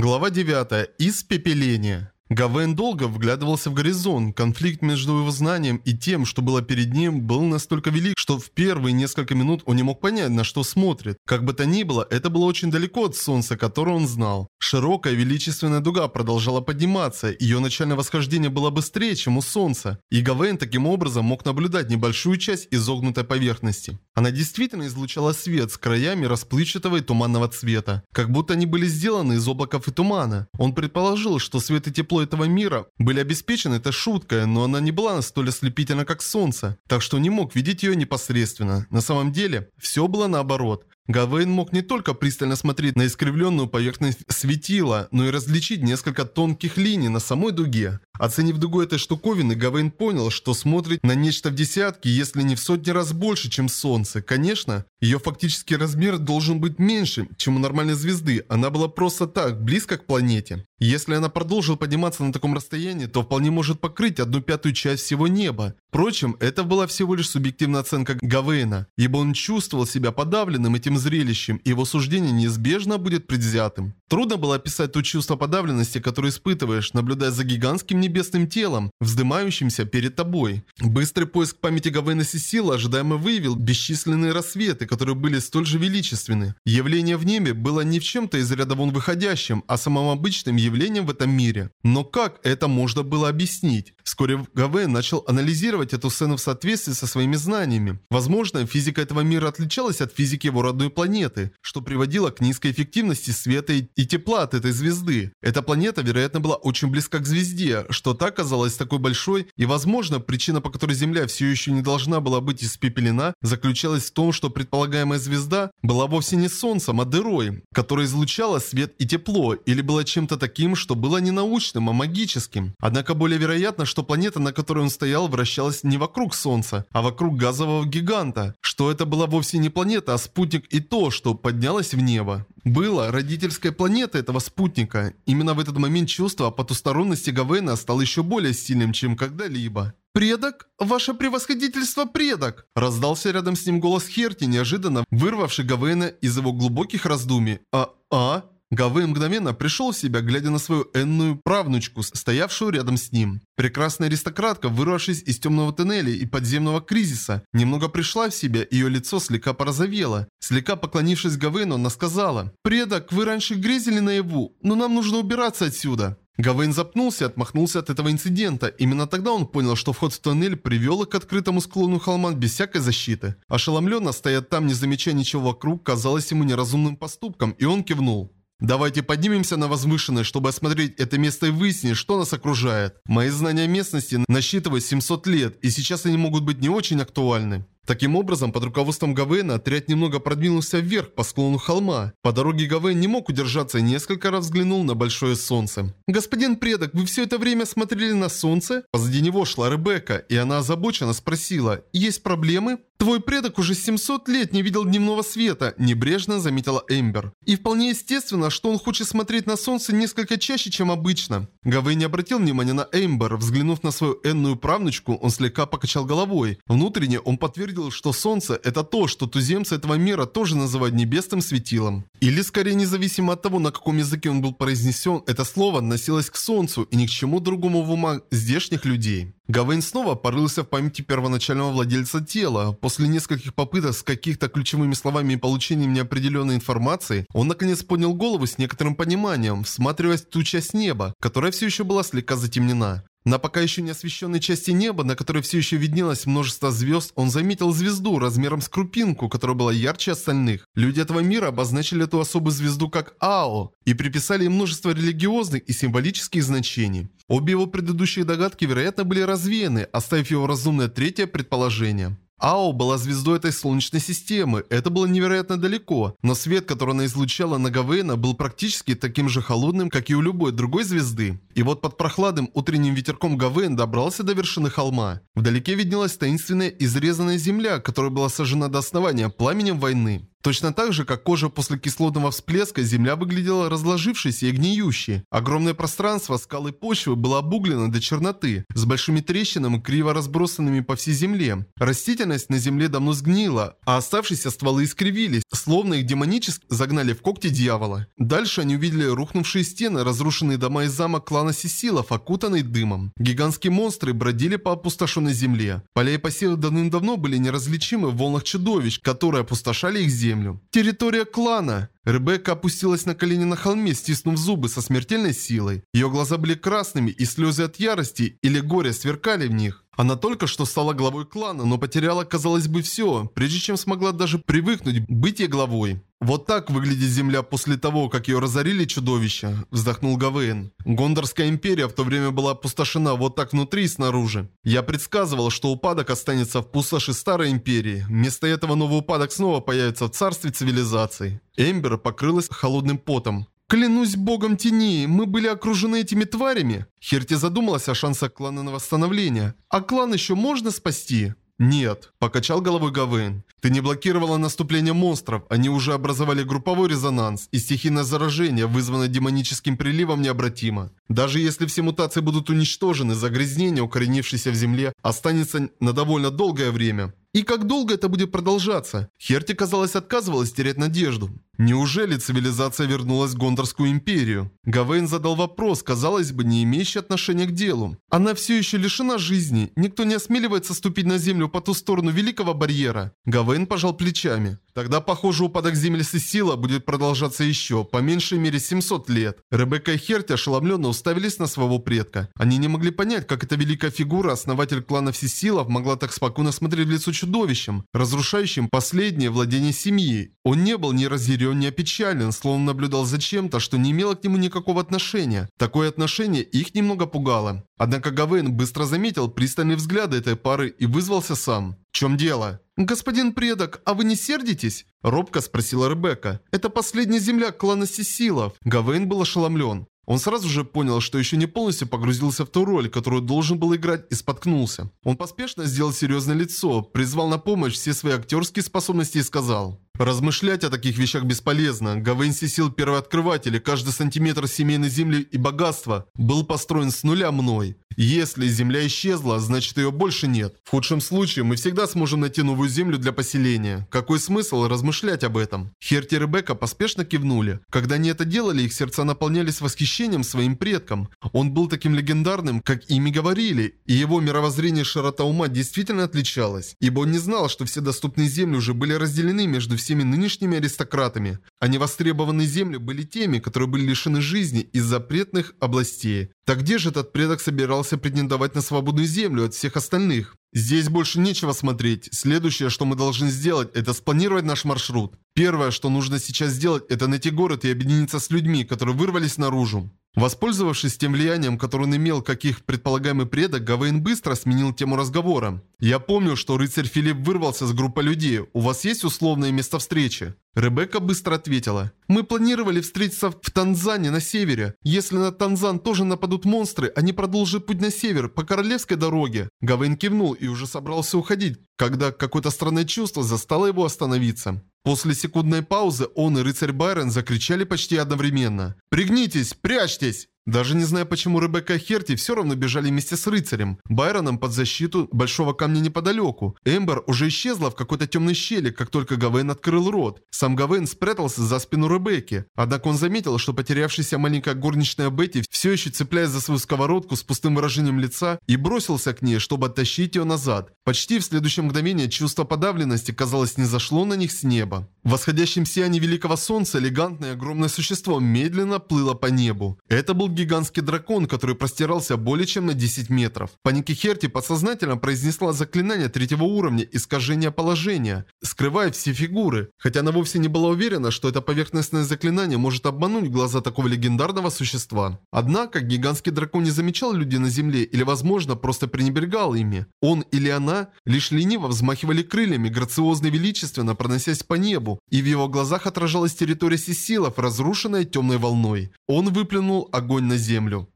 Глава 9. Испепеление. Гавен долго вглядывался в горизонт. Конфликт между его знанием и тем, что было перед ним, был настолько велик, что в первые несколько минут он не мог понять, на что смотрит. Как бы то ни было, это было очень далеко от солнца, которое он знал. Широкая величественная дуга продолжала подниматься, ее начальное восхождение было быстрее, чем у солнца. И Гавен таким образом мог наблюдать небольшую часть изогнутой поверхности. Она действительно излучала свет с краями расплывчатого и туманного цвета, как будто они были сделаны из облаков и тумана. Он предположил, что свет и тепло этого мира были обеспечены этой шуткой, но она не была столь ослепительна, как солнце, так что не мог видеть ее непосредственно. На самом деле, все было наоборот. Гавейн мог не только пристально смотреть на искривленную поверхность светила, но и различить несколько тонких линий на самой дуге. Оценив дугу этой штуковины, Гавейн понял, что смотрит на нечто в десятки, если не в сотни раз больше, чем Солнце. Конечно, ее фактический размер должен быть меньше, чем у нормальной звезды. Она была просто так, близко к планете. Если она продолжила подниматься на таком расстоянии, то вполне может покрыть одну пятую часть всего неба. Впрочем, это была всего лишь субъективная оценка Гавейна, ибо он чувствовал себя подавленным этим зрелищем, и его суждение неизбежно будет предвзятым. Трудно было описать то чувство подавленности, которое испытываешь, наблюдая за гигантским небесным телом, вздымающимся перед тобой. Быстрый поиск памяти Гавейна Сесила ожидаемо выявил бесчисленные рассветы, которые были столь же величественны. Явление в небе было не в чем-то из ряда вон выходящим, а самым обычным явлением в этом мире. Но как это можно было объяснить? Вскоре Гавейн начал анализировать эту сцену в соответствии со своими знаниями. Возможно, физика этого мира отличалась от физики его родной планеты, что приводило к низкой эффективности света и тепла от этой звезды. Эта планета, вероятно, была очень близка к звезде, что так казалась такой большой, и, возможно, причина, по которой Земля все еще не должна была быть испепелена, заключалась в том, что предполагаемая звезда была вовсе не Солнцем, а дырой, которая излучала свет и тепло, или была чем-то таким, что было не научным, а магическим. Однако более вероятно, что планета, на которой он стоял, вращалась не вокруг Солнца, а вокруг газового гиганта, что это была вовсе не планета, а спутник и то, что поднялось в небо. Было родительской планетой этого спутника. Именно в этот момент чувство потусторонности Гавена стало еще более сильным, чем когда-либо. «Предок? Ваше превосходительство, предок!» Раздался рядом с ним голос Херти, неожиданно вырвавший Гавена из его глубоких раздумий. «А? А?» Гавей мгновенно пришел в себя, глядя на свою энную правнучку, стоявшую рядом с ним. Прекрасная аристократка, вырвавшись из темного тоннеля и подземного кризиса, немного пришла в себя, ее лицо слегка порозовело. Слегка поклонившись Гавейну, она сказала, «Предок, вы раньше грезили наяву, но нам нужно убираться отсюда». Гавейн запнулся и отмахнулся от этого инцидента. Именно тогда он понял, что вход в тоннель привел их к открытому склону холма без всякой защиты. Ошеломленно стоять там, не замечая ничего вокруг, казалось ему неразумным поступком, и он кивнул. Давайте поднимемся на возвышенность, чтобы осмотреть это место и выяснить, что нас окружает. Мои знания местности насчитывают 700 лет, и сейчас они могут быть не очень актуальны. Таким образом, под руководством Гавейна отряд немного продвинулся вверх по склону холма. По дороге Гавейн не мог удержаться и несколько раз взглянул на большое солнце. «Господин предок, вы все это время смотрели на солнце?» Позади него шла Ребекка, и она озабоченно спросила, «Есть проблемы?» «Твой предок уже 700 лет не видел дневного света», – небрежно заметила Эмбер. «И вполне естественно, что он хочет смотреть на солнце несколько чаще, чем обычно». Гавей не обратил внимания на Эмбер. Взглянув на свою энную правнучку, он слегка покачал головой. Внутренне он подтвердил, что солнце – это то, что туземцы этого мира тоже называют небесным светилом. Или скорее независимо от того, на каком языке он был произнесен, это слово относилось к солнцу и ни к чему другому в умах здешних людей. Гавейн снова порылся в памяти первоначального владельца тела. После нескольких попыток с каких-то ключевыми словами и получением неопределенной информации, он наконец поднял голову с некоторым пониманием, всматриваясь в ту часть неба, которая все еще была слегка затемнена. На пока еще не освещенной части неба, на которой все еще виднелось множество звезд, он заметил звезду размером с крупинку, которая была ярче остальных. Люди этого мира обозначили эту особую звезду как Ао и приписали ей множество религиозных и символических значений. Обе его предыдущие догадки, вероятно, были развеяны, оставив его разумное третье предположение. Ао была звездой этой солнечной системы, это было невероятно далеко, но свет, который она излучала на Гавейна, был практически таким же холодным, как и у любой другой звезды. И вот под прохладным утренним ветерком Гавейн добрался до вершины холма. Вдалеке виднелась таинственная изрезанная земля, которая была сожжена до основания пламенем войны. Точно так же, как кожа после кислотного всплеска, земля выглядела разложившейся и гниющей. Огромное пространство скалы почвы было обуглено до черноты, с большими трещинами, криво разбросанными по всей земле. Растительность на земле давно сгнила, а оставшиеся стволы искривились, словно их демонически загнали в когти дьявола. Дальше они увидели рухнувшие стены, разрушенные дома и замок клана Сесилов, окутанный дымом. Гигантские монстры бродили по опустошенной земле. Поля и посевы давным-давно были неразличимы в волнах чудовищ, которые опустошали их землю. Территория клана. Ребекка опустилась на колени на холме, стиснув зубы со смертельной силой. Ее глаза были красными, и слезы от ярости или горя сверкали в них. Она только что стала главой клана, но потеряла, казалось бы, все, прежде чем смогла даже привыкнуть быть ей главой. «Вот так выглядит земля после того, как ее разорили чудовища», – вздохнул Гавейн. «Гондорская империя в то время была опустошена вот так внутри и снаружи. Я предсказывал, что упадок останется в пустоши Старой Империи. Вместо этого новый упадок снова появится в царстве цивилизаций». Эмбер покрылась холодным потом. «Клянусь богом тени, мы были окружены этими тварями!» Херти задумалась о шансах клана на восстановление. «А клан еще можно спасти?» «Нет», – покачал головой Гавейн. «Ты не блокировала наступление монстров, они уже образовали групповой резонанс, и стихийное заражение, вызванное демоническим приливом, необратимо. Даже если все мутации будут уничтожены, загрязнение, укоренившееся в земле, останется на довольно долгое время. И как долго это будет продолжаться? Херти, казалось, отказывалась терять надежду. Неужели цивилизация вернулась в Гондорскую империю? Гавейн задал вопрос, казалось бы, не имеющий отношения к делу. Она все еще лишена жизни. Никто не осмеливается ступить на землю по ту сторону Великого Барьера. Гавейн пожал плечами. Тогда, похоже, упадок земли Сесила будет продолжаться еще, по меньшей мере 700 лет. Ребекка и Херти ошеломленно уставились на своего предка. Они не могли понять, как эта великая фигура, основатель клана Сесилов, могла так спокойно смотреть в лицо чудовищем, разрушающим последнее владение семьи. Он не был ни разъярен, ни опечален, словно наблюдал за чем-то, что не имело к нему никакого отношения. Такое отношение их немного пугало. Однако Гавейн быстро заметил пристальные взгляды этой пары и вызвался сам. «В чем дело?» «Господин предок, а вы не сердитесь?» Робко спросила Ребекка. «Это последняя земля клана Сесилов». Гавейн был ошеломлен. Он сразу же понял, что еще не полностью погрузился в ту роль, которую должен был играть, и споткнулся. Он поспешно сделал серьезное лицо, призвал на помощь все свои актерские способности и сказал... Размышлять о таких вещах бесполезно. Гавенси сил первооткрывателя, каждый сантиметр семейной земли и богатства был построен с нуля мной. Если земля исчезла, значит ее больше нет. В худшем случае мы всегда сможем найти новую землю для поселения. Какой смысл размышлять об этом? Херти и Ребекка поспешно кивнули. Когда они это делали, их сердца наполнялись восхищением своим предкам. Он был таким легендарным, как ими говорили, и его мировоззрение широта ума действительно отличалось, ибо он не знал, что все доступные земли уже были разделены между всеми нынешними аристократами, а невостребованные земли были теми, которые были лишены жизни из запретных областей. Так где же этот предок собирался претендовать на свободную землю от всех остальных? Здесь больше нечего смотреть. Следующее, что мы должны сделать, это спланировать наш маршрут. Первое, что нужно сейчас сделать, это найти город и объединиться с людьми, которые вырвались наружу. Воспользовавшись тем влиянием, которое он имел, как их предполагаемый предок, Гавейн быстро сменил тему разговора. «Я помню, что рыцарь Филипп вырвался с группы людей. У вас есть условное место встречи?» Ребекка быстро ответила. «Мы планировали встретиться в Танзане на севере. Если на Танзан тоже нападут монстры, они продолжат путь на север, по королевской дороге». Гавейн кивнул и уже собрался уходить, когда какое-то странное чувство застало его остановиться. После секундной паузы он и рыцарь Байрон закричали почти одновременно. «Пригнитесь! Прячьтесь!» Даже не зная, почему Ребекка и Херти все равно бежали вместе с рыцарем. Байроном под защиту большого камня неподалеку. Эмбер уже исчезла в какой-то темной щели, как только Гавейн открыл рот. Сам Гавейн спрятался за спину Ребекки. Однако он заметил, что потерявшаяся маленькая горничная Бетти все еще цепляясь за свою сковородку с пустым выражением лица и бросился к ней, чтобы оттащить ее назад. Почти в следующее мгновение чувство подавленности, казалось, не зашло на них с неба. В восходящем сиянии великого солнца элегантное огромное существо медленно плыло по небу. Это был гигантский дракон, который простирался более чем на 10 метров. Паники Херти подсознательно произнесла заклинание третьего уровня искажения положения, скрывая все фигуры, хотя она вовсе не была уверена, что это поверхностное заклинание может обмануть глаза такого легендарного существа. Однако гигантский дракон не замечал людей на земле или, возможно, просто пренебрегал ими. Он или она лишь лениво взмахивали крыльями, грациозно и величественно проносясь по небу, и в его глазах отражалась территория Сесилов, разрушенная темной волной. Он выплюнул огонь на землю.